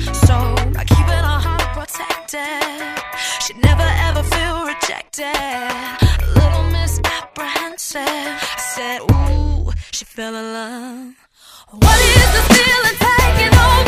So by keeping her heart protected, she'd never ever feel rejected. A little misapprehensive. I said, Ooh, she fell in love. What is this feeling taking over?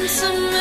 handsome